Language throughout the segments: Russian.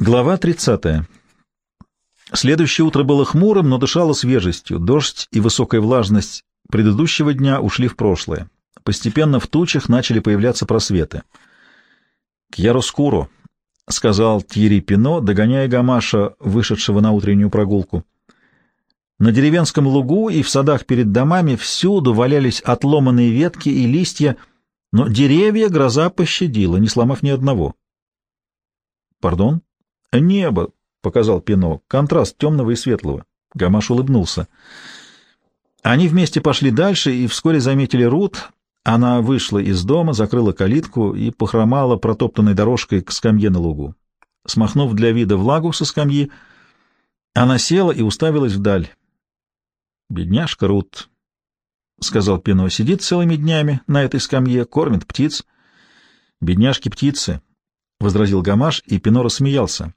Глава 30. Следующее утро было хмурым, но дышало свежестью. Дождь и высокая влажность предыдущего дня ушли в прошлое. Постепенно в тучах начали появляться просветы. «К Яроскуру», — сказал Тьерри Пино, догоняя Гамаша, вышедшего на утреннюю прогулку. На деревенском лугу и в садах перед домами всюду валялись отломанные ветки и листья, но деревья гроза пощадила, не сломав ни одного. «Пардон?» «Небо», — показал Пино, — «контраст темного и светлого». Гамаш улыбнулся. Они вместе пошли дальше и вскоре заметили Рут. Она вышла из дома, закрыла калитку и похромала протоптанной дорожкой к скамье на лугу. Смахнув для вида влагу со скамьи, она села и уставилась вдаль. «Бедняжка Рут», — сказал Пино, — «сидит целыми днями на этой скамье, кормит птиц». «Бедняжки птицы», — возразил Гамаш, и Пино рассмеялся.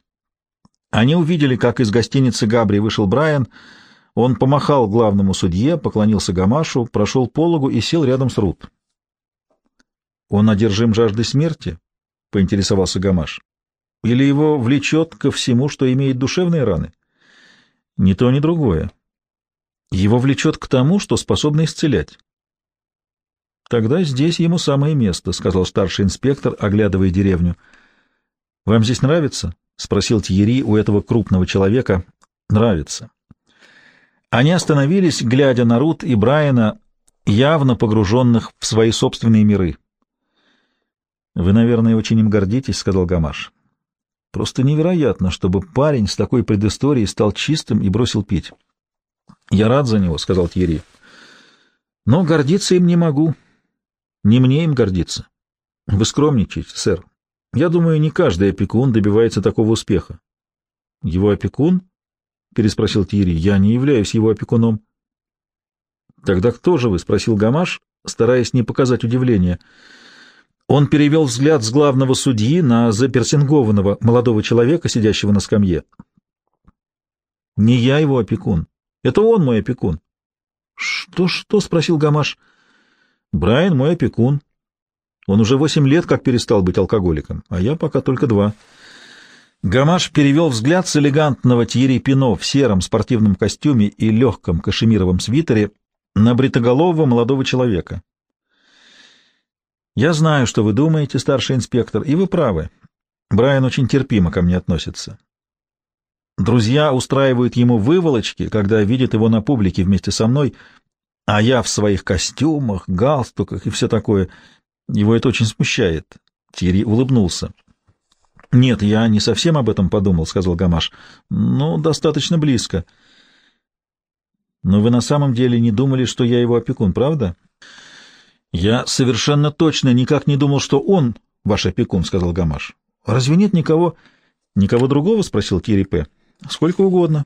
Они увидели, как из гостиницы Габри вышел Брайан. Он помахал главному судье, поклонился Гамашу, прошел пологу и сел рядом с Рут. «Он одержим жаждой смерти?» — поинтересовался Гамаш. «Или его влечет ко всему, что имеет душевные раны?» «Ни то, ни другое. Его влечет к тому, что способно исцелять». «Тогда здесь ему самое место», — сказал старший инспектор, оглядывая деревню. «Вам здесь нравится?» — спросил Тьерри у этого крупного человека. «Нравится». Они остановились, глядя на Рут и Брайана, явно погруженных в свои собственные миры. «Вы, наверное, очень им гордитесь», — сказал Гамаш. «Просто невероятно, чтобы парень с такой предысторией стал чистым и бросил пить». «Я рад за него», — сказал Тьерри. «Но гордиться им не могу. Не мне им гордиться. Вы скромничаете, сэр. Я думаю, не каждый опекун добивается такого успеха. — Его опекун? — переспросил Тири. — Я не являюсь его опекуном. — Тогда кто же вы? — спросил Гамаш, стараясь не показать удивления. Он перевел взгляд с главного судьи на заперсингованного молодого человека, сидящего на скамье. — Не я его опекун. Это он мой опекун. «Что, — Что-что? — спросил Гамаш. — Брайан мой опекун. Он уже восемь лет как перестал быть алкоголиком, а я пока только два. Гамаш перевел взгляд с элегантного Тьерри Пино в сером спортивном костюме и легком кашемировом свитере на бритоголового молодого человека. «Я знаю, что вы думаете, старший инспектор, и вы правы. Брайан очень терпимо ко мне относится. Друзья устраивают ему выволочки, когда видят его на публике вместе со мной, а я в своих костюмах, галстуках и все такое — его это очень смущает. Тири улыбнулся. «Нет, я не совсем об этом подумал», — сказал Гамаш. «Ну, достаточно близко». «Но вы на самом деле не думали, что я его опекун, правда?» «Я совершенно точно никак не думал, что он ваш опекун», — сказал Гамаш. «Разве нет никого...» «Никого другого?» — спросил Тири П. «Сколько угодно».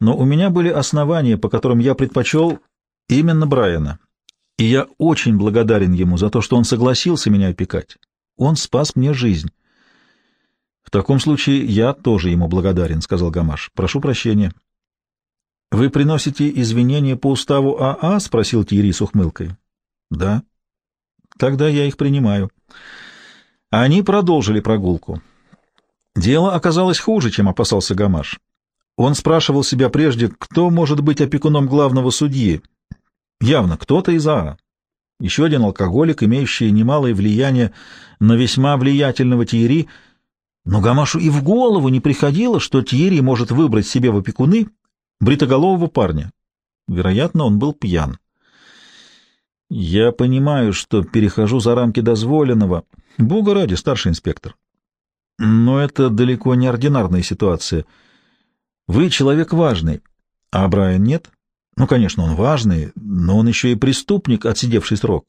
«Но у меня были основания, по которым я предпочел именно Брайана и я очень благодарен ему за то, что он согласился меня опекать. Он спас мне жизнь. — В таком случае я тоже ему благодарен, — сказал Гамаш. — Прошу прощения. — Вы приносите извинения по уставу АА? — спросил Тири с ухмылкой. — Да. — Тогда я их принимаю. Они продолжили прогулку. Дело оказалось хуже, чем опасался Гамаш. Он спрашивал себя прежде, кто может быть опекуном главного судьи, Явно кто-то из АА. Еще один алкоголик, имеющий немалое влияние на весьма влиятельного Тиери, но Гамашу и в голову не приходило, что Тиери может выбрать себе в опекуны бритоголового парня. Вероятно, он был пьян. «Я понимаю, что перехожу за рамки дозволенного. Бога ради, старший инспектор. Но это далеко не ординарная ситуация. Вы человек важный, а Брайан нет?» Ну, конечно, он важный, но он еще и преступник, отсидевший срок.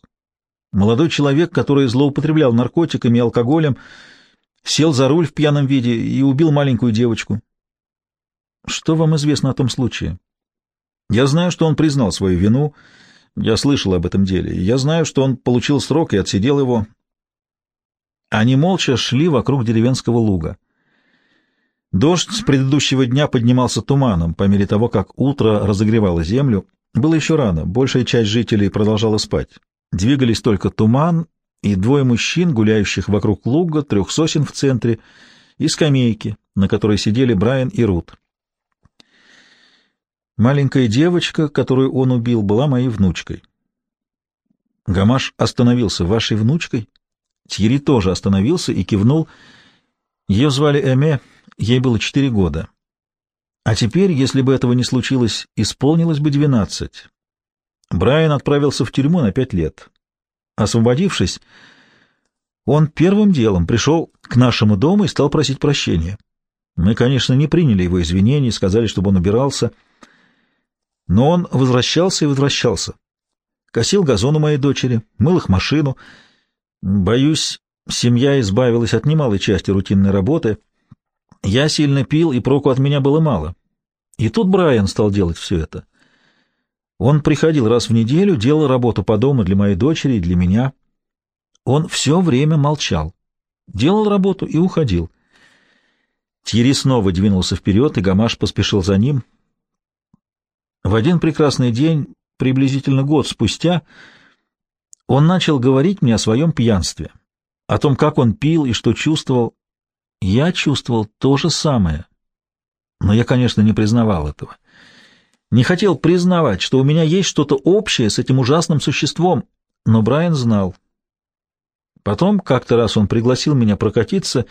Молодой человек, который злоупотреблял наркотиками и алкоголем, сел за руль в пьяном виде и убил маленькую девочку. Что вам известно о том случае? Я знаю, что он признал свою вину, я слышал об этом деле, я знаю, что он получил срок и отсидел его. Они молча шли вокруг деревенского луга. Дождь с предыдущего дня поднимался туманом по мере того, как утро разогревало землю. Было еще рано, большая часть жителей продолжала спать. Двигались только туман и двое мужчин, гуляющих вокруг луга, трех сосен в центре и скамейки, на которой сидели Брайан и Рут. Маленькая девочка, которую он убил, была моей внучкой. Гамаш остановился. «Вашей внучкой?» Тьерри тоже остановился и кивнул. Ее звали Эме, ей было четыре года. А теперь, если бы этого не случилось, исполнилось бы двенадцать. Брайан отправился в тюрьму на пять лет. Освободившись, он первым делом пришел к нашему дому и стал просить прощения. Мы, конечно, не приняли его извинений, сказали, чтобы он убирался, но он возвращался и возвращался. Косил газон у моей дочери, мыл их машину. Боюсь, семья избавилась от немалой части рутинной работы. Я сильно пил, и проку от меня было мало. И тут Брайан стал делать все это. Он приходил раз в неделю, делал работу по дому для моей дочери и для меня. Он все время молчал, делал работу и уходил. Тьерри снова двинулся вперед, и Гамаш поспешил за ним. В один прекрасный день, приблизительно год спустя, он начал говорить мне о своем пьянстве, о том, как он пил и что чувствовал. Я чувствовал то же самое, но я, конечно, не признавал этого. Не хотел признавать, что у меня есть что-то общее с этим ужасным существом, но Брайан знал — Потом как-то раз он пригласил меня прокатиться,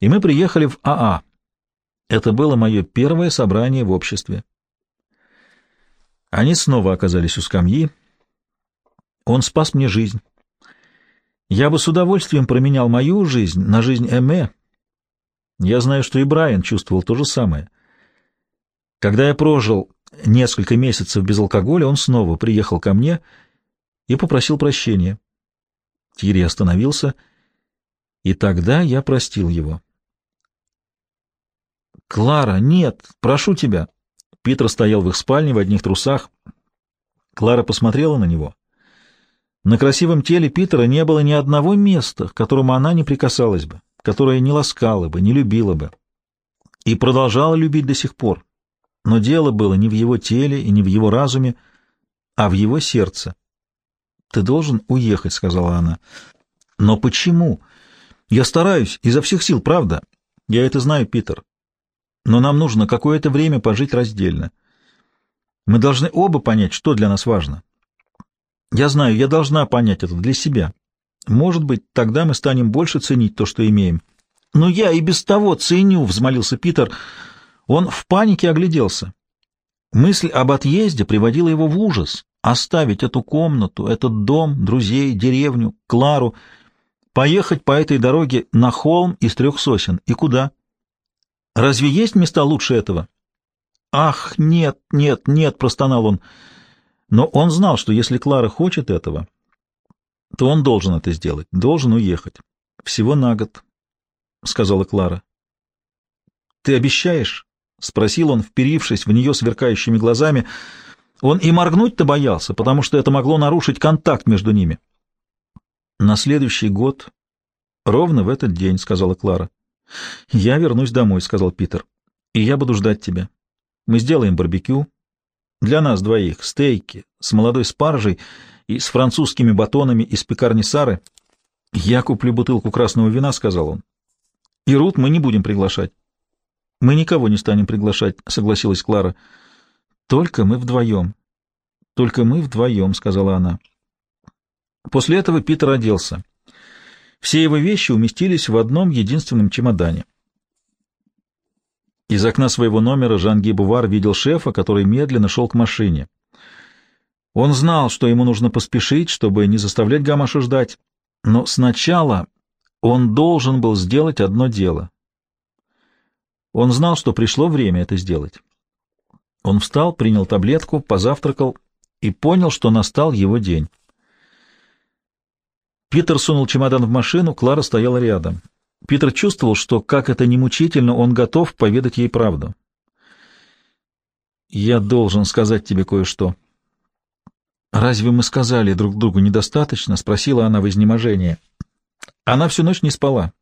и мы приехали в АА. Это было мое первое собрание в обществе. Они снова оказались у скамьи. Он спас мне жизнь. Я бы с удовольствием променял мою жизнь на жизнь Эме. Я знаю, что и Брайан чувствовал то же самое. Когда я прожил несколько месяцев без алкоголя, он снова приехал ко мне и попросил прощения. Тири остановился, и тогда я простил его. «Клара, нет, прошу тебя!» Питер стоял в их спальне в одних трусах. Клара посмотрела на него. На красивом теле Питера не было ни одного места, к которому она не прикасалась бы, которое не ласкала бы, не любила бы. И продолжала любить до сих пор. Но дело было не в его теле и не в его разуме, а в его сердце. «Ты должен уехать», — сказала она. «Но почему? Я стараюсь, изо всех сил, правда. Я это знаю, Питер. Но нам нужно какое-то время пожить раздельно. Мы должны оба понять, что для нас важно. Я знаю, я должна понять это для себя. Может быть, тогда мы станем больше ценить то, что имеем». «Но я и без того ценю», — взмолился Питер. Он в панике огляделся. Мысль об отъезде приводила его в ужас. Оставить эту комнату, этот дом, друзей, деревню, Клару, поехать по этой дороге на холм из трех сосен. И куда? Разве есть места лучше этого? Ах, нет, нет, нет, простонал он. Но он знал, что если Клара хочет этого, то он должен это сделать, должен уехать. Всего на год, — сказала Клара. — Ты обещаешь? — спросил он, вперившись в нее сверкающими глазами, — он и моргнуть-то боялся, потому что это могло нарушить контакт между ними. «На следующий год, ровно в этот день», — сказала Клара. «Я вернусь домой», — сказал Питер. «И я буду ждать тебя. Мы сделаем барбекю. Для нас двоих стейки с молодой спаржей и с французскими батонами из пекарни Сары. Я куплю бутылку красного вина», — сказал он. «И Рут мы не будем приглашать». «Мы никого не станем приглашать», — согласилась Клара. «Только мы вдвоем. Только мы вдвоем», — сказала она. После этого Питер оделся. Все его вещи уместились в одном единственном чемодане. Из окна своего номера Жан-Ги Бувар видел шефа, который медленно шел к машине. Он знал, что ему нужно поспешить, чтобы не заставлять Гамаша ждать, но сначала он должен был сделать одно дело. Он знал, что пришло время это сделать. Он встал, принял таблетку, позавтракал и понял, что настал его день. Питер сунул чемодан в машину, Клара стояла рядом. Питер чувствовал, что, как это ни мучительно, он готов поведать ей правду. «Я должен сказать тебе кое-что». «Разве мы сказали друг другу недостаточно?» — спросила она в изнеможении. Она всю ночь не спала.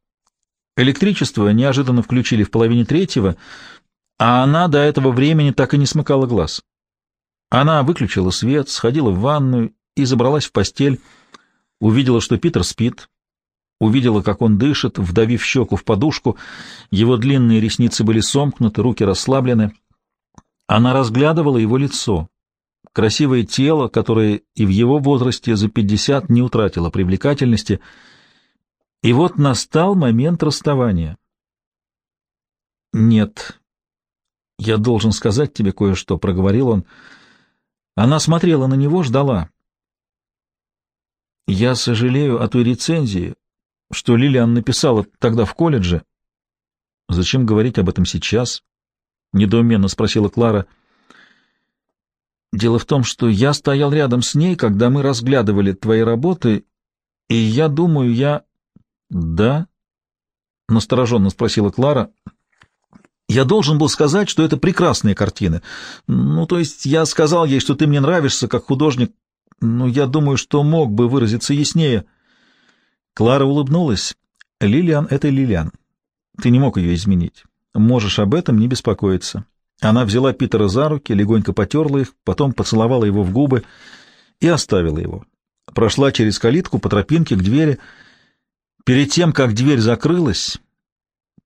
Электричество неожиданно включили в половине третьего, а она до этого времени так и не смыкала глаз. Она выключила свет, сходила в ванную и забралась в постель, увидела, что Питер спит. увидела, как он дышит, вдавив щеку в подушку, его длинные ресницы были сомкнуты, руки расслаблены. Она разглядывала его лицо, красивое тело, которое и в его возрасте за пятьдесят не утратило привлекательности. И вот настал момент расставания. «Нет, я должен сказать тебе кое-что», — проговорил он. Она смотрела на него, ждала. «Я сожалею о той рецензии, что Лилиан написала тогда в колледже. Зачем говорить об этом сейчас? Недоуменно спросила Клара. Дело в том, что я стоял рядом с ней, когда мы разглядывали твои работы, и я думаю, я... Да? Настороженно спросила Клара. Я должен был сказать, что это прекрасные картины. Ну, то есть я сказал ей, что ты мне нравишься как художник, но я думаю, что мог бы выразиться яснее. — Клара улыбнулась. «Лилиан — это Лилиан. Ты не мог ее изменить. Можешь об этом не беспокоиться». Она взяла Питера за руки, легонько потерла их, потом поцеловала его в губы и оставила его. Прошла через калитку по тропинке к двери. Перед тем, как дверь закрылась,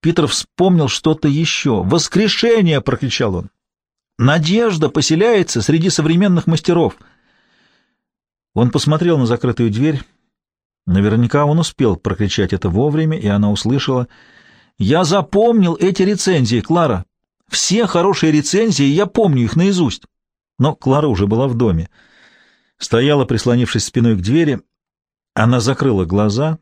Питер вспомнил что-то еще. «Воскрешение!» — прокричал он. «Надежда поселяется среди современных мастеров!» Он посмотрел на закрытую дверь. Наверняка он успел прокричать это вовремя, и она услышала. «Я запомнил эти рецензии, Клара. Все хорошие рецензии, я помню их наизусть». Но Клара уже была в доме. Стояла, прислонившись спиной к двери. Она закрыла глаза,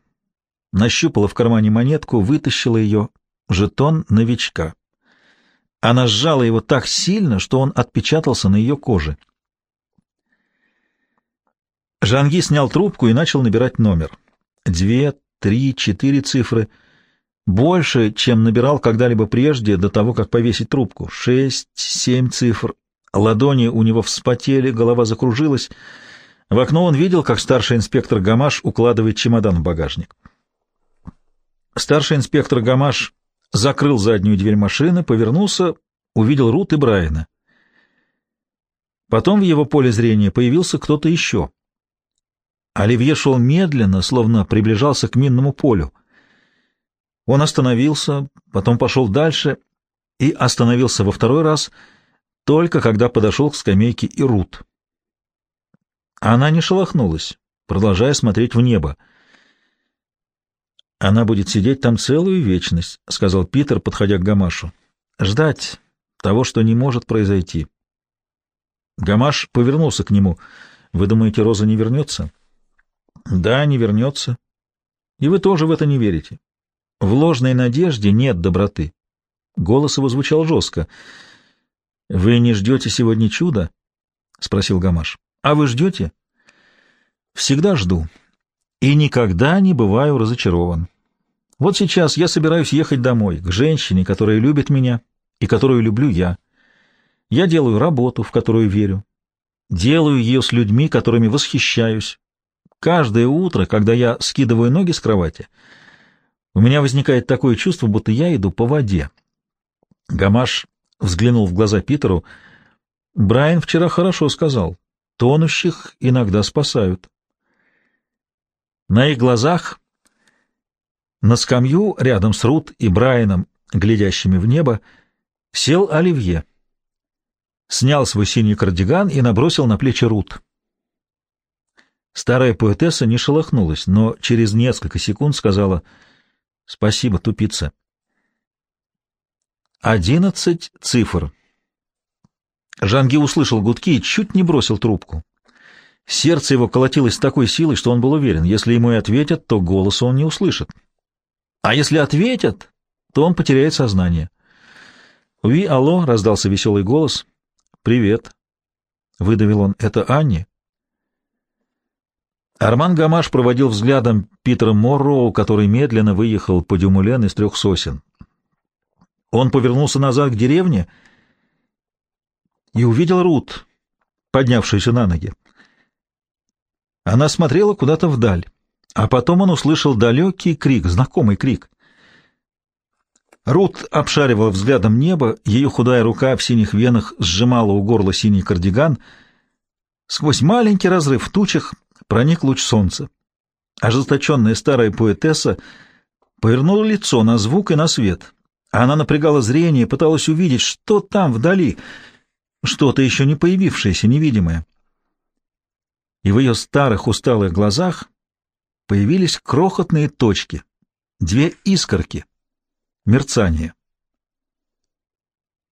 нащупала в кармане монетку, вытащила ее. Жетон новичка. Она сжала его так сильно, что он отпечатался на ее коже. Жанги снял трубку и начал набирать номер. Две, три, четыре цифры. Больше, чем набирал когда-либо прежде, до того, как повесить трубку. Шесть, семь цифр. Ладони у него вспотели, голова закружилась. В окно он видел, как старший инспектор Гамаш укладывает чемодан в багажник. Старший инспектор Гамаш закрыл заднюю дверь машины, повернулся, увидел Рут и Брайана. Потом в его поле зрения появился кто-то еще — Оливье шел медленно, словно приближался к минному полю. Он остановился, потом пошел дальше и остановился во второй раз, только когда подошел к скамейке и Рут. Она не шелохнулась, продолжая смотреть в небо. «Она будет сидеть там целую вечность», — сказал Питер, подходя к Гамашу. «Ждать того, что не может произойти». Гамаш повернулся к нему. «Вы думаете, Роза не вернется?» Да, не вернется. И вы тоже в это не верите. В ложной надежде нет доброты. Голос его звучал жестко. — Вы не ждете сегодня чуда? — спросил Гамаш. — А вы ждете? — Всегда жду. И никогда не бываю разочарован. Вот сейчас я собираюсь ехать домой, к женщине, которая любит меня и которую люблю я. Я делаю работу, в которую верю. Делаю ее с людьми, которыми восхищаюсь, Каждое утро, когда я скидываю ноги с кровати, у меня возникает такое чувство, будто я иду по воде. Гамаш взглянул в глаза Питеру. Брайан вчера хорошо сказал. Тонущих иногда спасают. На их глазах на скамью рядом с Рут и Брайаном, глядящими в небо, сел Оливье. Снял свой синий кардиган и набросил на плечи Рут. Старая поэтесса не шелохнулась, но через несколько секунд сказала «Спасибо, тупица». Одиннадцать цифр. Жанги услышал гудки и чуть не бросил трубку. Сердце его колотилось с такой силой, что он был уверен, если ему и ответят, то голоса он не услышит. А если ответят, то он потеряет сознание. «Ви, алло!» — раздался веселый голос. «Привет!» — выдавил он. «Это Анни?» Арман Гамаш проводил взглядом Питера Морроу, который медленно выехал по Дюмулен из трех сосен. Он повернулся назад к деревне и увидел Рут, поднявшуюся на ноги. Она смотрела куда-то вдаль, а потом он услышал далекий крик, знакомый крик. Рут обшаривала взглядом небо, ее худая рука в синих венах сжимала у горла синий кардиган. Сквозь маленький разрыв в тучах проник луч солнца. Ожесточенная старая поэтесса повернула лицо на звук и на свет. Она напрягала зрение, пыталась увидеть, что там вдали, что-то еще не появившееся, невидимое. И в ее старых усталых глазах появились крохотные точки, две искорки, мерцание.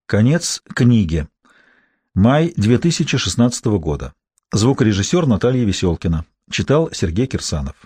Конец книги. Май 2016 года. Звукорежиссер Наталья Веселкина. Читал Сергей Кирсанов.